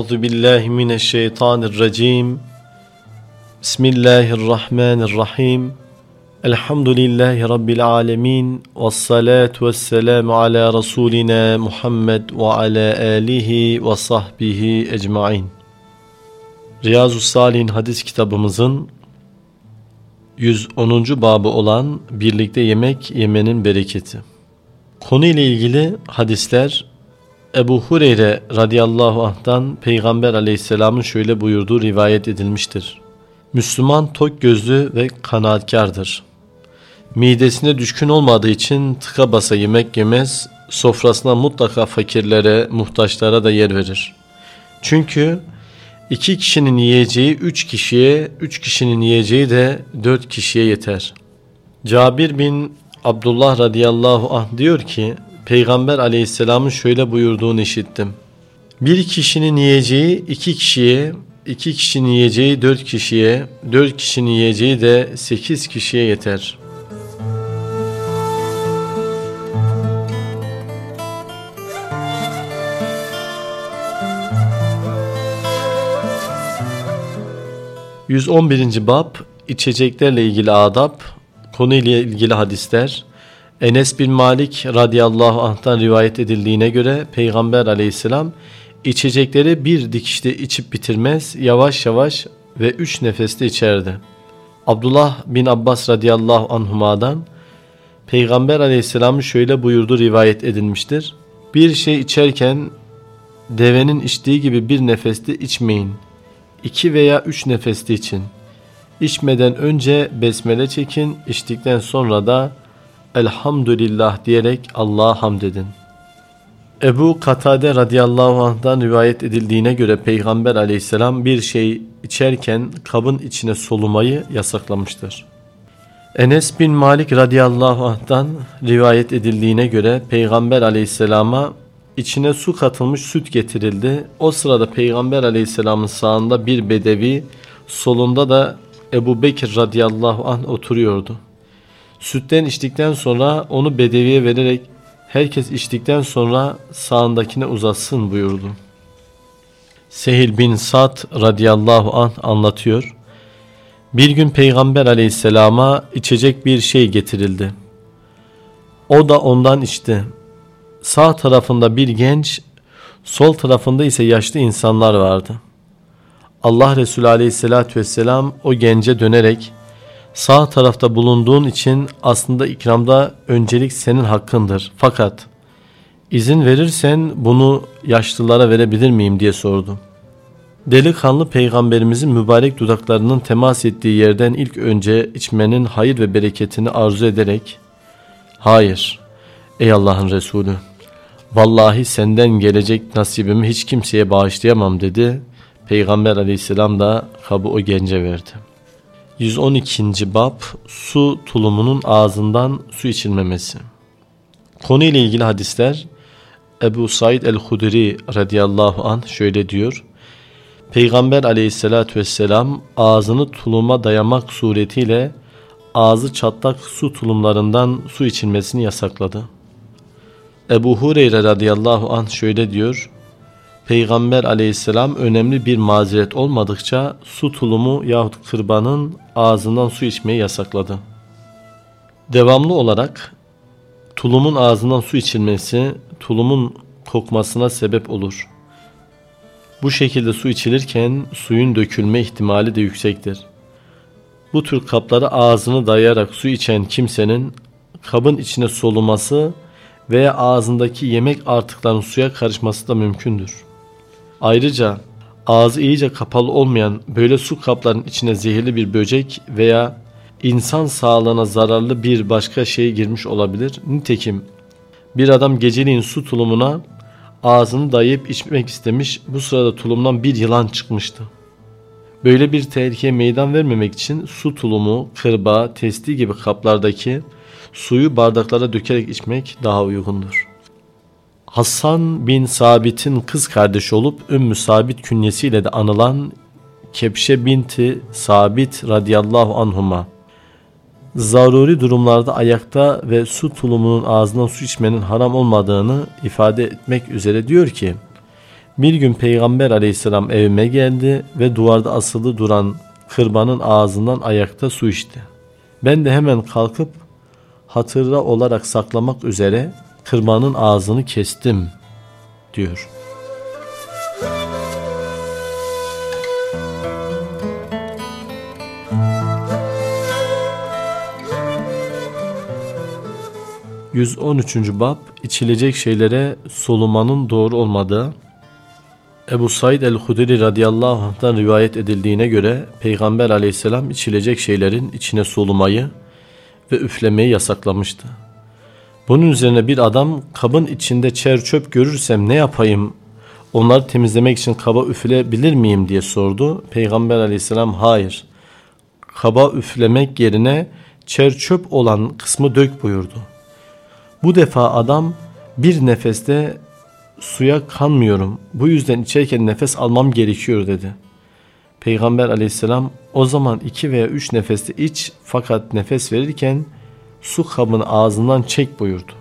Euzu billahi mineşşeytanirracim. Bismillahirrahmanirrahim. Elhamdülillahi rabbil alamin. Ves salatu vesselamu ala rasulina Muhammed ve ala alihi ve sahbihi ecmaîn. Riyazu Salih'in hadis kitabımızın 110. babı olan birlikte yemek yemenin bereketi. Konu ile ilgili hadisler Ebu Hureyre radıyallahu anh'tan Peygamber aleyhisselamın şöyle buyurduğu rivayet edilmiştir. Müslüman tok gözlü ve kanaatkardır. Midesine düşkün olmadığı için tıka basa yemek yemez, sofrasına mutlaka fakirlere, muhtaçlara da yer verir. Çünkü iki kişinin yiyeceği üç kişiye, üç kişinin yiyeceği de dört kişiye yeter. Cabir bin Abdullah radıyallahu anh diyor ki, Peygamber aleyhisselamın şöyle buyurduğunu işittim. Bir kişinin yiyeceği iki kişiye, iki kişinin yiyeceği dört kişiye, dört kişinin yiyeceği de sekiz kişiye yeter. ...111. Bab içeceklerle ilgili adab, konuyla ilgili hadisler, Enes bin Malik radıyallahu anh'tan rivayet edildiğine göre Peygamber aleyhisselam içecekleri bir dikişte içip bitirmez, yavaş yavaş ve üç nefeste içerdi. Abdullah bin Abbas radıyallahu anhuma'dan Peygamber aleyhisselamın şöyle buyurdu rivayet edilmiştir. Bir şey içerken devenin içtiği gibi bir nefeste içmeyin. İki veya üç nefeste için. İçmeden önce besmele çekin, içtikten sonra da elhamdülillah diyerek Allah'a hamd edin. Ebu Katade radıyallahu anh'dan rivayet edildiğine göre Peygamber aleyhisselam bir şey içerken kabın içine solumayı yasaklamıştır. Enes bin Malik radıyallahu anh'tan rivayet edildiğine göre Peygamber aleyhisselama içine su katılmış süt getirildi. O sırada Peygamber aleyhisselamın sağında bir bedevi, solunda da Ebu Bekir radıyallahu anh oturuyordu. Sütten içtikten sonra onu bedeviye vererek herkes içtikten sonra sağındakine uzatsın buyurdu. Sehil bin Sad radıyallahu anh anlatıyor. Bir gün Peygamber aleyhisselama içecek bir şey getirildi. O da ondan içti. Sağ tarafında bir genç, sol tarafında ise yaşlı insanlar vardı. Allah Resulü aleyhissalatü vesselam o gence dönerek Sağ tarafta bulunduğun için aslında ikramda öncelik senin hakkındır. Fakat izin verirsen bunu yaşlılara verebilir miyim diye sordu. Delikanlı peygamberimizin mübarek dudaklarının temas ettiği yerden ilk önce içmenin hayır ve bereketini arzu ederek Hayır ey Allah'ın Resulü vallahi senden gelecek nasibimi hiç kimseye bağışlayamam dedi. Peygamber aleyhisselam da kabı o gence verdi. 112. Bab Su tulumunun ağzından su içilmemesi Konu ile ilgili hadisler Ebu Said el-Hudri radıyallahu anh şöyle diyor. Peygamber aleyhissalatü vesselam ağzını tuluma dayamak suretiyle ağzı çatlak su tulumlarından su içilmesini yasakladı. Ebu Hureyre radıyallahu anh şöyle diyor. Peygamber aleyhisselam önemli bir mazeret olmadıkça su tulumu yahut kırbanın ağzından su içmeyi yasakladı. Devamlı olarak tulumun ağzından su içilmesi tulumun kokmasına sebep olur. Bu şekilde su içilirken suyun dökülme ihtimali de yüksektir. Bu tür kaplara ağzını dayayarak su içen kimsenin kabın içine soluması veya ağzındaki yemek artıklarının suya karışması da mümkündür. Ayrıca ağzı iyice kapalı olmayan böyle su kaplarının içine zehirli bir böcek veya insan sağlığına zararlı bir başka şey girmiş olabilir. Nitekim bir adam geceliğin su tulumuna ağzını dayayıp içmek istemiş. Bu sırada tulumdan bir yılan çıkmıştı. Böyle bir tehlikeye meydan vermemek için su tulumu, kırba, testi gibi kaplardaki suyu bardaklara dökerek içmek daha uygundur. Hasan bin Sabit'in kız kardeşi olup Ümmü Sabit künyesiyle de anılan Kepşe binti Sabit radıyallahu anhuma zaruri durumlarda ayakta ve su tulumunun ağzından su içmenin haram olmadığını ifade etmek üzere diyor ki Bir gün Peygamber aleyhisselam evime geldi ve duvarda asılı duran kırbanın ağzından ayakta su içti. Ben de hemen kalkıp hatıra olarak saklamak üzere kırbanın ağzını kestim diyor. 113. Bab içilecek şeylere solumanın doğru olmadığı Ebu Said el-Hudri radıyallahu anh'tan rivayet edildiğine göre Peygamber aleyhisselam içilecek şeylerin içine solumayı ve üflemeyi yasaklamıştı. Bunun üzerine bir adam kabın içinde çer çöp görürsem ne yapayım onları temizlemek için kaba üfleyebilir miyim diye sordu. Peygamber aleyhisselam hayır kaba üflemek yerine çer çöp olan kısmı dök buyurdu. Bu defa adam bir nefeste suya kanmıyorum. Bu yüzden içerken nefes almam gerekiyor dedi. Peygamber aleyhisselam o zaman iki veya üç nefeste iç fakat nefes verirken su kabını ağzından çek buyurdu.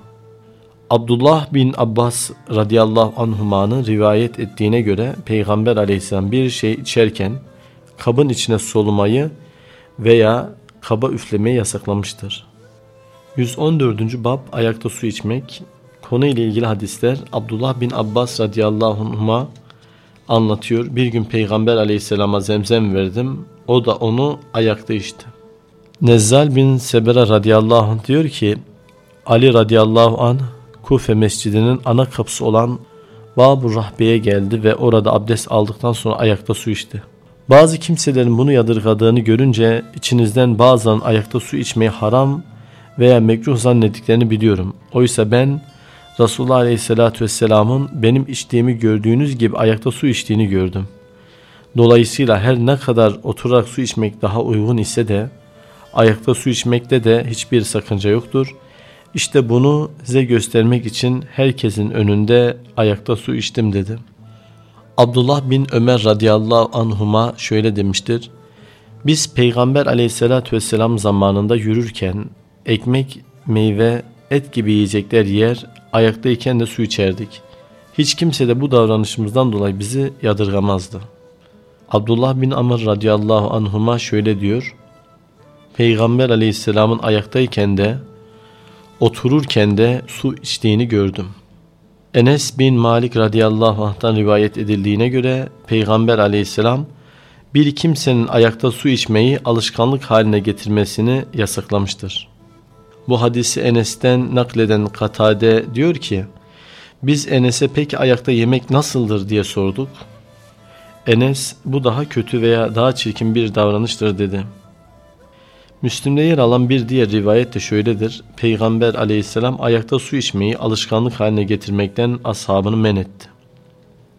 Abdullah bin Abbas radıyallahu anhumanın rivayet ettiğine göre Peygamber aleyhisselam bir şey içerken kabın içine solumayı veya kaba üflemeyi yasaklamıştır. 114. Bab Ayakta su içmek Konu ile ilgili hadisler Abdullah bin Abbas radıyallahu anhuma anlatıyor. Bir gün Peygamber aleyhisselama zemzem verdim. O da onu ayakta içti. Nezzal bin Sebera radıyallahu anh diyor ki Ali radıyallahu anh Kufe mescidinin ana kapısı olan Babu Rahbe'ye geldi ve orada abdest aldıktan sonra ayakta su içti. Bazı kimselerin bunu yadırgadığını görünce içinizden bazen ayakta su içmeyi haram veya mekruh zannettiklerini biliyorum. Oysa ben Resulullah Aleyhisselatü Vesselam'ın benim içtiğimi gördüğünüz gibi ayakta su içtiğini gördüm. Dolayısıyla her ne kadar oturarak su içmek daha uygun ise de ayakta su içmekte de hiçbir sakınca yoktur. İşte bunu size göstermek için herkesin önünde ayakta su içtim dedi. Abdullah bin Ömer radıyallahu anhuma şöyle demiştir. Biz Peygamber aleyhissalatü vesselam zamanında yürürken ekmek, meyve, et gibi yiyecekler yer, ayaktayken de su içerdik. Hiç kimse de bu davranışımızdan dolayı bizi yadırgamazdı. Abdullah bin Amr radıyallahu anhuma şöyle diyor. Peygamber aleyhisselamın ayaktayken de otururken de su içtiğini gördüm. Enes bin Malik radıyallahu anh'tan rivayet edildiğine göre Peygamber aleyhisselam bir kimsenin ayakta su içmeyi alışkanlık haline getirmesini yasaklamıştır. Bu hadisi Enes'ten nakleden Katade diyor ki biz Enes'e peki ayakta yemek nasıldır diye sorduk. Enes bu daha kötü veya daha çirkin bir davranıştır dedi. Müslüm'de yer alan bir diğer rivayet de şöyledir. Peygamber aleyhisselam ayakta su içmeyi alışkanlık haline getirmekten ashabını men etti.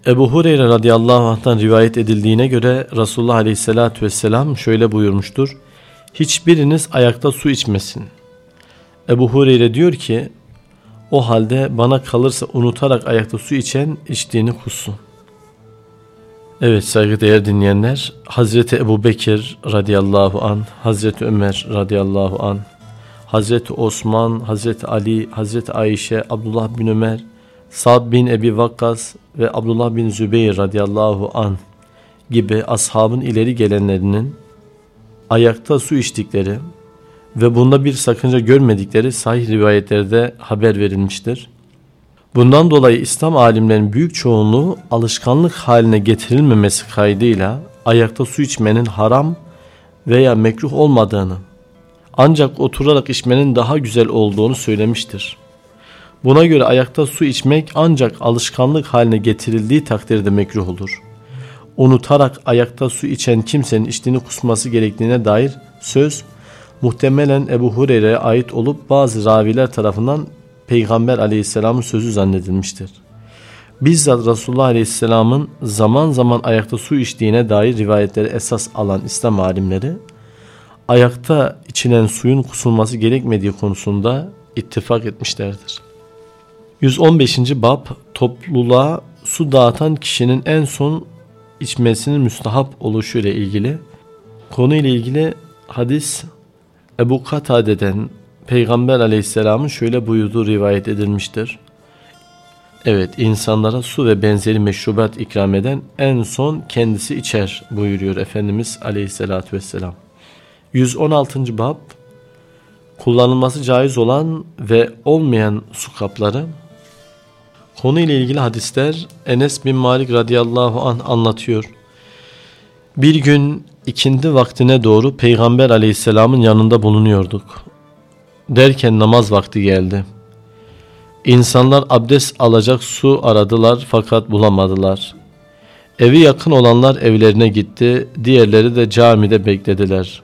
Ebu Hureyre radıyallahu anh'tan rivayet edildiğine göre Resulullah aleyhissalatü vesselam şöyle buyurmuştur. Hiçbiriniz ayakta su içmesin. Ebu Hureyre diyor ki o halde bana kalırsa unutarak ayakta su içen içtiğini kussun. Evet saygıdeğer dinleyenler Hazreti Ebu Bekir radıyallahu an, Hazreti Ömer radıyallahu an, Hazreti Osman, Hazreti Ali, Hazreti Ayşe, Abdullah bin Ömer, Sa'd bin Ebi Vakkas ve Abdullah bin Zübeyir radıyallahu an gibi ashabın ileri gelenlerinin ayakta su içtikleri ve bunda bir sakınca görmedikleri sahih rivayetlerde haber verilmiştir. Bundan dolayı İslam alimlerinin büyük çoğunluğu alışkanlık haline getirilmemesi kaydıyla ayakta su içmenin haram veya mekruh olmadığını ancak oturarak içmenin daha güzel olduğunu söylemiştir. Buna göre ayakta su içmek ancak alışkanlık haline getirildiği takdirde mekruh olur. Unutarak ayakta su içen kimsenin içtiğini kusması gerektiğine dair söz muhtemelen Ebu Hureyre'ye ait olup bazı raviler tarafından Peygamber aleyhisselamın sözü zannedilmiştir. Bizzat Resulullah aleyhisselamın zaman zaman ayakta su içtiğine dair rivayetleri esas alan İslam alimleri, ayakta içilen suyun kusulması gerekmediği konusunda ittifak etmişlerdir. 115. Bab topluluğa su dağıtan kişinin en son içmesinin müstahap oluşu ile ilgili konu ile ilgili hadis Ebu Katade'den Peygamber aleyhisselamın şöyle buyurduğu rivayet edilmiştir. Evet insanlara su ve benzeri meşrubat ikram eden en son kendisi içer buyuruyor Efendimiz Aleyhisselatü Vesselam. 116. bab kullanılması caiz olan ve olmayan su kapları Konu ile ilgili hadisler Enes bin Malik radıyallahu an anlatıyor. Bir gün ikindi vaktine doğru Peygamber aleyhisselamın yanında bulunuyorduk. Derken namaz vakti geldi. İnsanlar abdest alacak su aradılar fakat bulamadılar. Evi yakın olanlar evlerine gitti, diğerleri de camide beklediler.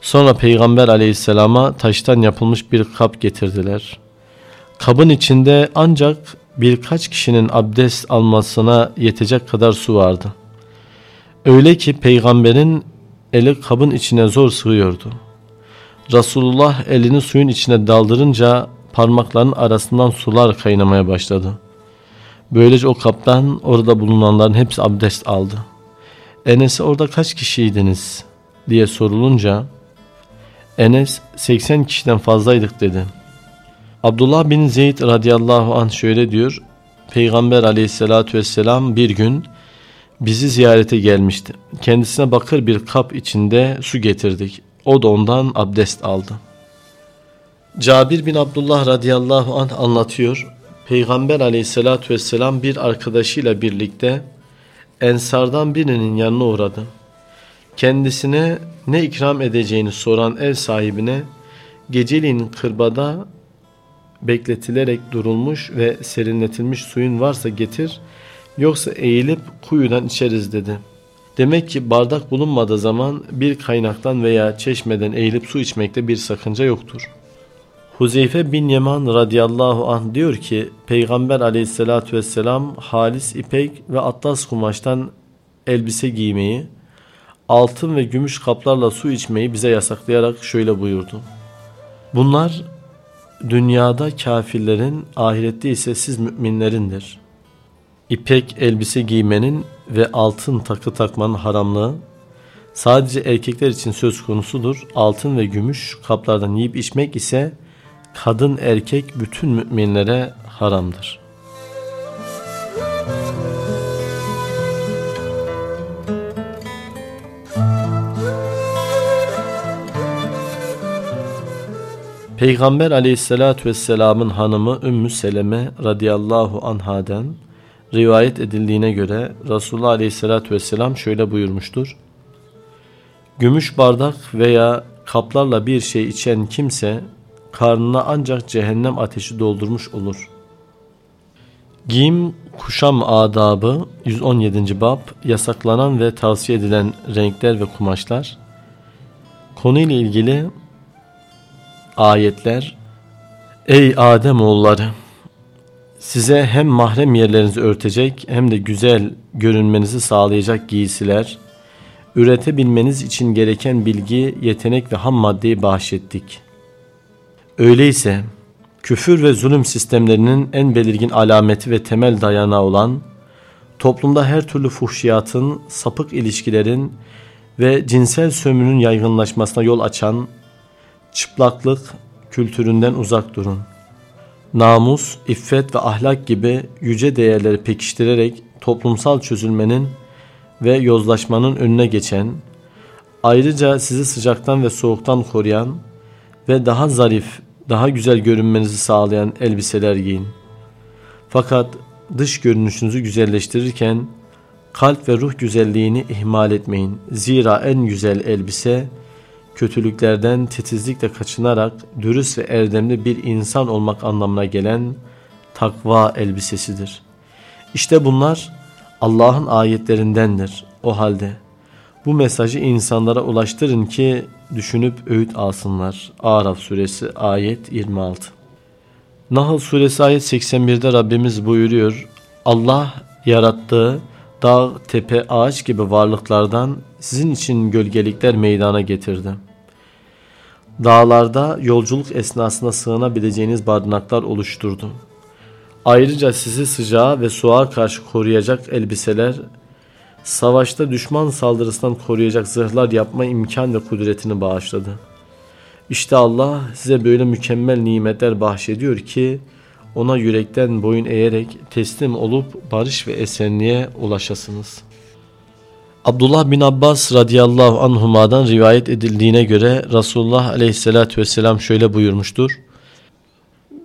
Sonra Peygamber aleyhisselama taştan yapılmış bir kap getirdiler. Kabın içinde ancak birkaç kişinin abdest almasına yetecek kadar su vardı. Öyle ki peygamberin eli kabın içine zor sığıyordu. Resulullah elini suyun içine daldırınca parmakların arasından sular kaynamaya başladı. Böylece o kaptan orada bulunanların hepsi abdest aldı. Enes'e orada kaç kişiydiniz diye sorulunca Enes 80 kişiden fazlaydık dedi. Abdullah bin Zeyd radıyallahu anh şöyle diyor. Peygamber aleyhissalatü vesselam bir gün bizi ziyarete gelmişti. Kendisine bakır bir kap içinde su getirdik. O da ondan abdest aldı. Cabir bin Abdullah radıyallahu anh anlatıyor. Peygamber aleyhissalatü vesselam bir arkadaşıyla birlikte Ensardan birinin yanına uğradı. Kendisine ne ikram edeceğini soran ev sahibine geceliğin kırbada bekletilerek durulmuş ve serinletilmiş suyun varsa getir yoksa eğilip kuyudan içeriz dedi. Demek ki bardak bulunmadığı zaman bir kaynaktan veya çeşmeden eğilip su içmekte bir sakınca yoktur. Huzeyfe bin Yeman radıyallahu anh diyor ki Peygamber aleyhissalatü vesselam halis ipek ve atlas kumaştan elbise giymeyi, altın ve gümüş kaplarla su içmeyi bize yasaklayarak şöyle buyurdu. Bunlar dünyada kafirlerin, ahirette ise siz müminlerindir. İpek elbise giymenin ve altın takı takmanın haramlığı sadece erkekler için söz konusudur. Altın ve gümüş kaplardan yiyip içmek ise kadın erkek bütün müminlere haramdır. Peygamber aleyhissalatü vesselamın hanımı Ümmü Seleme radıyallahu anhaden rivayet edildiğine göre Resulullah aleyhissalatü vesselam şöyle buyurmuştur. Gümüş bardak veya kaplarla bir şey içen kimse karnına ancak cehennem ateşi doldurmuş olur. Giyim kuşam adabı 117. bab yasaklanan ve tavsiye edilen renkler ve kumaşlar konuyla ilgili ayetler Ey Adem oğulları size hem mahrem yerlerinizi örtecek hem de güzel görünmenizi sağlayacak giysiler, üretebilmeniz için gereken bilgi, yetenek ve ham maddeyi bahşettik. Öyleyse küfür ve zulüm sistemlerinin en belirgin alameti ve temel dayanağı olan toplumda her türlü fuhşiyatın, sapık ilişkilerin ve cinsel sömürünün yaygınlaşmasına yol açan çıplaklık kültüründen uzak durun. Namus, iffet ve ahlak gibi yüce değerleri pekiştirerek toplumsal çözülmenin ve yozlaşmanın önüne geçen, ayrıca sizi sıcaktan ve soğuktan koruyan ve daha zarif, daha güzel görünmenizi sağlayan elbiseler giyin. Fakat dış görünüşünüzü güzelleştirirken kalp ve ruh güzelliğini ihmal etmeyin. Zira en güzel elbise kötülüklerden titizlikle kaçınarak dürüst ve erdemli bir insan olmak anlamına gelen takva elbisesidir. İşte bunlar Allah'ın ayetlerindendir. O halde bu mesajı insanlara ulaştırın ki düşünüp öğüt alsınlar. Araf suresi ayet 26 Nahl suresi ayet 81'de Rabbimiz buyuruyor. Allah yarattığı dağ, tepe, ağaç gibi varlıklardan sizin için gölgelikler meydana getirdi. Dağlarda yolculuk esnasında sığınabileceğiniz barınaklar oluşturdu. Ayrıca sizi sıcağa ve soğuğa karşı koruyacak elbiseler, savaşta düşman saldırısından koruyacak zırhlar yapma imkan ve kudretini bağışladı. İşte Allah size böyle mükemmel nimetler bahşediyor ki ona yürekten boyun eğerek teslim olup barış ve esenliğe ulaşasınız. Abdullah bin Abbas radıyallahu anhuma'dan rivayet edildiğine göre Resulullah aleyhissalatü vesselam şöyle buyurmuştur.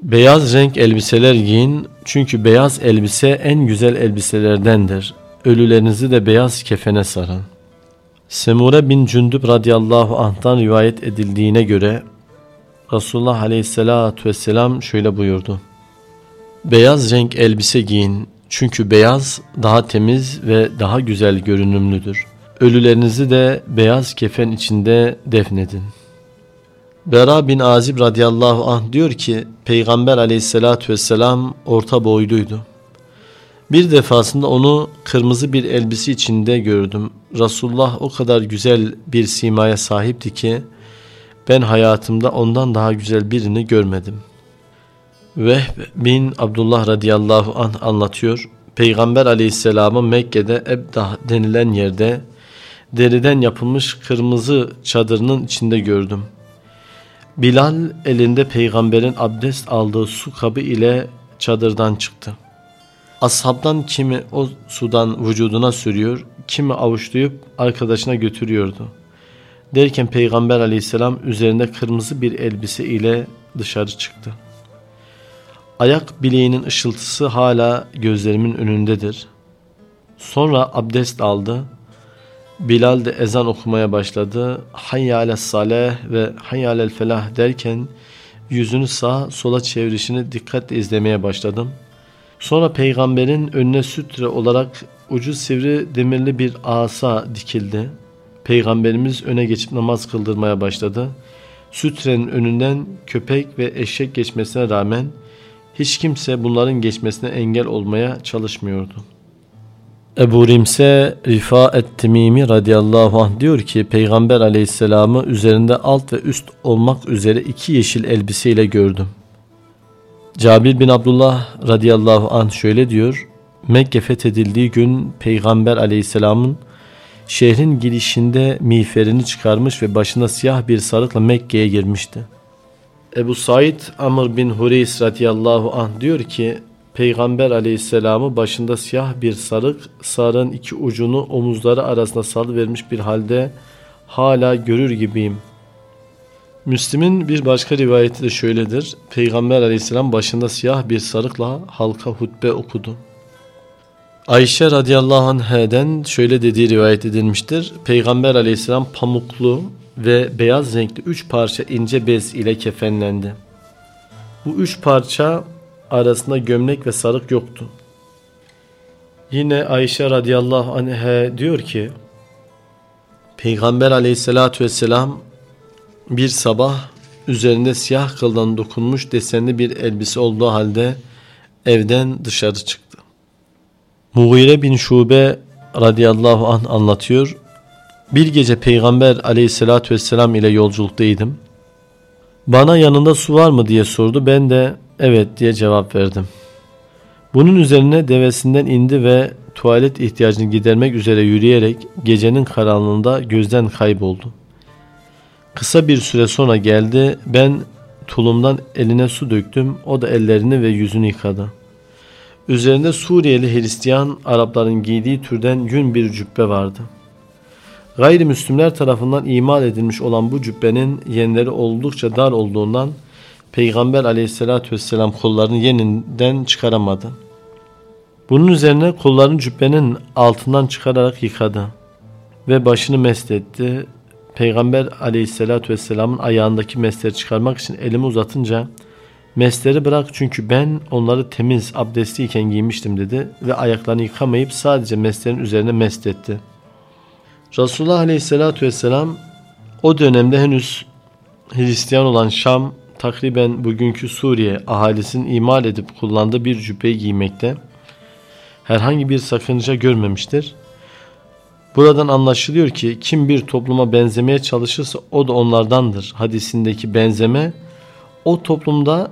Beyaz renk elbiseler giyin çünkü beyaz elbise en güzel elbiselerdendir. Ölülerinizi de beyaz kefene sarın. Semure bin Cündüb radıyallahu anh'tan rivayet edildiğine göre Resulullah aleyhissalatü vesselam şöyle buyurdu. Beyaz renk elbise giyin çünkü beyaz daha temiz ve daha güzel görünümlüdür. Ölülerinizi de beyaz kefen içinde defnedin. Bera bin Azib radıyallahu anh diyor ki Peygamber aleyhissalatü vesselam orta boyluydu. Bir defasında onu kırmızı bir elbise içinde gördüm. Resulullah o kadar güzel bir simaya sahipti ki ben hayatımda ondan daha güzel birini görmedim. Vehb bin Abdullah radıyallahu anh anlatıyor. Peygamber aleyhisselamı Mekke'de Ebdah denilen yerde deriden yapılmış kırmızı çadırının içinde gördüm. Bilal elinde peygamberin abdest aldığı su kabı ile çadırdan çıktı. Ashabdan kimi o sudan vücuduna sürüyor, kimi avuçlayıp arkadaşına götürüyordu. Derken Peygamber aleyhisselam üzerinde kırmızı bir elbise ile dışarı çıktı. Ayak bileğinin ışıltısı hala gözlerimin önündedir. Sonra abdest aldı. Bilal de ezan okumaya başladı. Hayyâle saleh ve hayyâlel felah derken yüzünü sağa sola çevirişini dikkatle izlemeye başladım. Sonra peygamberin önüne sütre olarak ucu sivri demirli bir asa dikildi. Peygamberimiz öne geçip namaz kıldırmaya başladı. Sütrenin önünden köpek ve eşek geçmesine rağmen hiç kimse bunların geçmesine engel olmaya çalışmıyordu. Ebu Rimse Rifa et-Timimi anh diyor ki Peygamber aleyhisselamı üzerinde alt ve üst olmak üzere iki yeşil elbiseyle gördüm. Cabir bin Abdullah radıyallahu anh şöyle diyor. Mekke fethedildiği gün Peygamber aleyhisselamın şehrin girişinde miğferini çıkarmış ve başına siyah bir sarıkla Mekke'ye girmişti. Ebu Said Amr bin Hureys radıyallahu anh diyor ki Peygamber aleyhisselamı başında siyah bir sarık, sarığın iki ucunu omuzları arasında salıvermiş bir halde hala görür gibiyim. Müslim'in bir başka rivayeti de şöyledir. Peygamber aleyhisselam başında siyah bir sarıkla halka hutbe okudu. Ayşe radıyallahu anh'den şöyle dediği rivayet edilmiştir. Peygamber aleyhisselam pamuklu ve beyaz renkli üç parça ince bez ile kefenlendi. Bu üç parça arasında gömlek ve sarık yoktu. Yine Ayşe radıyallahu anh'e diyor ki Peygamber aleyhissalatü vesselam bir sabah üzerinde siyah kıldan dokunmuş desenli bir elbise olduğu halde evden dışarı çıktı. Mughire bin Şube radıyallahu anh anlatıyor. Bir gece Peygamber aleyhissalatü vesselam ile yolculuktaydım. Bana yanında su var mı diye sordu. Ben de evet diye cevap verdim. Bunun üzerine devesinden indi ve tuvalet ihtiyacını gidermek üzere yürüyerek gecenin karanlığında gözden kayboldu. Kısa bir süre sonra geldi. Ben tulumdan eline su döktüm. O da ellerini ve yüzünü yıkadı. Üzerinde Suriyeli Hristiyan Arapların giydiği türden yün bir cübbe vardı. Gayrimüslimler tarafından imal edilmiş olan bu cübbenin yenleri oldukça dar olduğundan Peygamber aleyhissalatü vesselam kollarını yeniden çıkaramadı. Bunun üzerine kollarını cübbenin altından çıkararak yıkadı ve başını mest etti. Peygamber aleyhissalatü vesselamın ayağındaki mesleri çıkarmak için elimi uzatınca mesleri bırak çünkü ben onları temiz abdestliyken giymiştim dedi ve ayaklarını yıkamayıp sadece meslerin üzerine mest etti. Resulullah aleyhissalatü vesselam o dönemde henüz Hristiyan olan Şam takriben bugünkü Suriye ahalisinin imal edip kullandığı bir cübbeyi giymekte herhangi bir sakınca görmemiştir. Buradan anlaşılıyor ki kim bir topluma benzemeye çalışırsa o da onlardandır. Hadisindeki benzeme o toplumda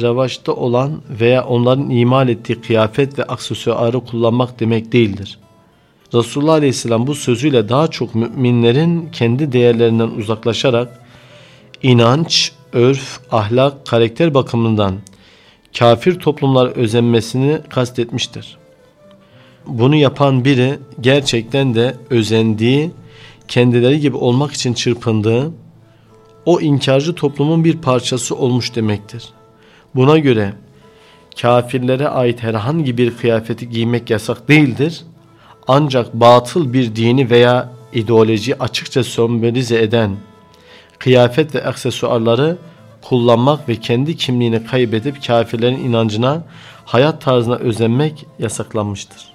revaçta olan veya onların imal ettiği kıyafet ve aksesuarı kullanmak demek değildir. Resulullah Aleyhisselam bu sözüyle daha çok müminlerin kendi değerlerinden uzaklaşarak inanç, örf, ahlak, karakter bakımından kafir toplumlar özenmesini kastetmiştir. Bunu yapan biri gerçekten de özendiği, kendileri gibi olmak için çırpındığı, o inkarcı toplumun bir parçası olmuş demektir. Buna göre kafirlere ait herhangi bir kıyafeti giymek yasak değildir. Ancak batıl bir dini veya ideoloji açıkça sembolize eden kıyafet ve aksesuarları kullanmak ve kendi kimliğini kaybedip kafirlerin inancına, hayat tarzına özenmek yasaklanmıştır.